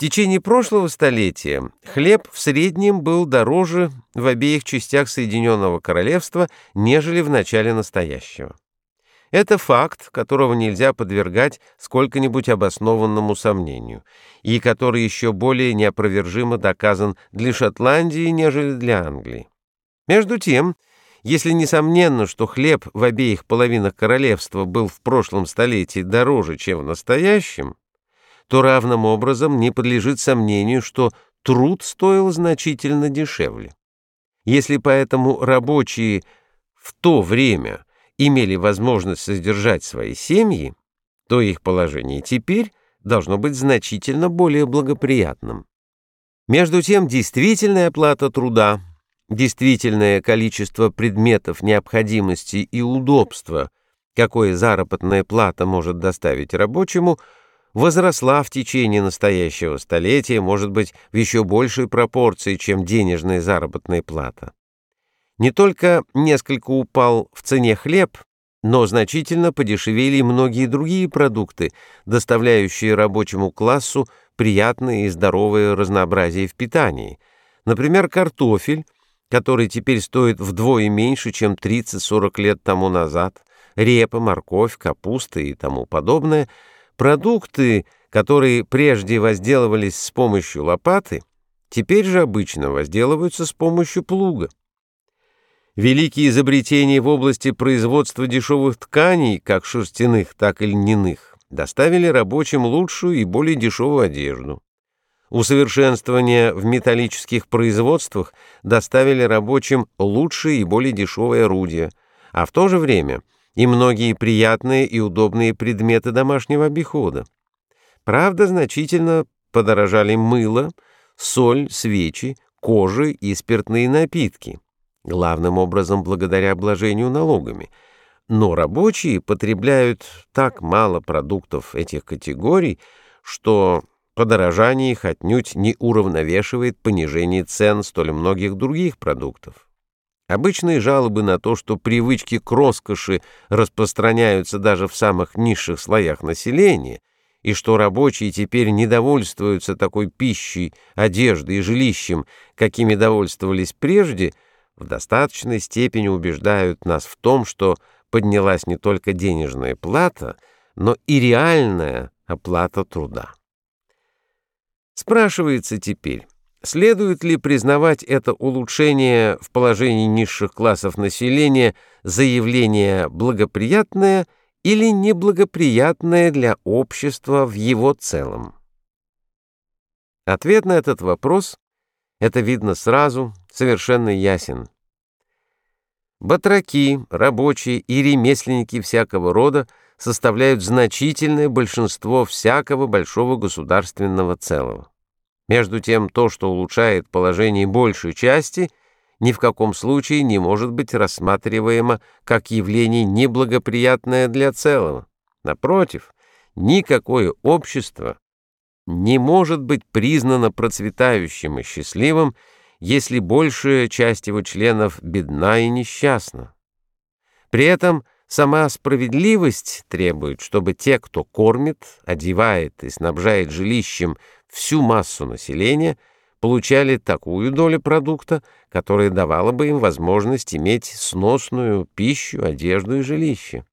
течение прошлого столетия хлеб в среднем был дороже в обеих частях Соединенного Королевства, нежели в начале настоящего. Это факт, которого нельзя подвергать сколько-нибудь обоснованному сомнению, и который еще более неопровержимо доказан для Шотландии, нежели для Англии. Между тем, если несомненно, что хлеб в обеих половинах королевства был в прошлом столетии дороже, чем в настоящем, то равным образом не подлежит сомнению, что труд стоил значительно дешевле. Если поэтому рабочие в то время имели возможность содержать свои семьи, то их положение теперь должно быть значительно более благоприятным. Между тем, действительная оплата труда, действительное количество предметов необходимости и удобства, какое заработная плата может доставить рабочему – возросла в течение настоящего столетия, может быть, в еще большей пропорции, чем денежная заработная плата. Не только несколько упал в цене хлеб, но значительно подешевели многие другие продукты, доставляющие рабочему классу приятное и здоровое разнообразие в питании. Например, картофель, который теперь стоит вдвое меньше, чем 30-40 лет тому назад, репа, морковь, капуста и тому подобное – Продукты, которые прежде возделывались с помощью лопаты, теперь же обычно возделываются с помощью плуга. Великие изобретения в области производства дешевых тканей, как шерстяных, так и льняных, доставили рабочим лучшую и более дешевую одежду. Усовершенствования в металлических производствах доставили рабочим лучшие и более дешевые орудия, а в то же время – и многие приятные и удобные предметы домашнего обихода. Правда, значительно подорожали мыло, соль, свечи, кожи и спиртные напитки, главным образом благодаря обложению налогами. Но рабочие потребляют так мало продуктов этих категорий, что подорожание их отнюдь не уравновешивает понижение цен столь многих других продуктов. Обычные жалобы на то, что привычки к роскоши распространяются даже в самых низших слоях населения, и что рабочие теперь недовольствуются такой пищей, одеждой и жилищем, какими довольствовались прежде, в достаточной степени убеждают нас в том, что поднялась не только денежная плата, но и реальная оплата труда. Спрашивается теперь, Следует ли признавать это улучшение в положении низших классов населения заявление благоприятное или неблагоприятное для общества в его целом? Ответ на этот вопрос, это видно сразу, совершенно ясен. Батраки, рабочие и ремесленники всякого рода составляют значительное большинство всякого большого государственного целого. Между тем, то, что улучшает положение большей части, ни в каком случае не может быть рассматриваемо как явление неблагоприятное для целого. Напротив, никакое общество не может быть признано процветающим и счастливым, если большая часть его членов бедна и несчастна. При этом сама справедливость требует, чтобы те, кто кормит, одевает и снабжает жилищем всю массу населения получали такую долю продукта, которая давала бы им возможность иметь сносную пищу, одежду и жилище.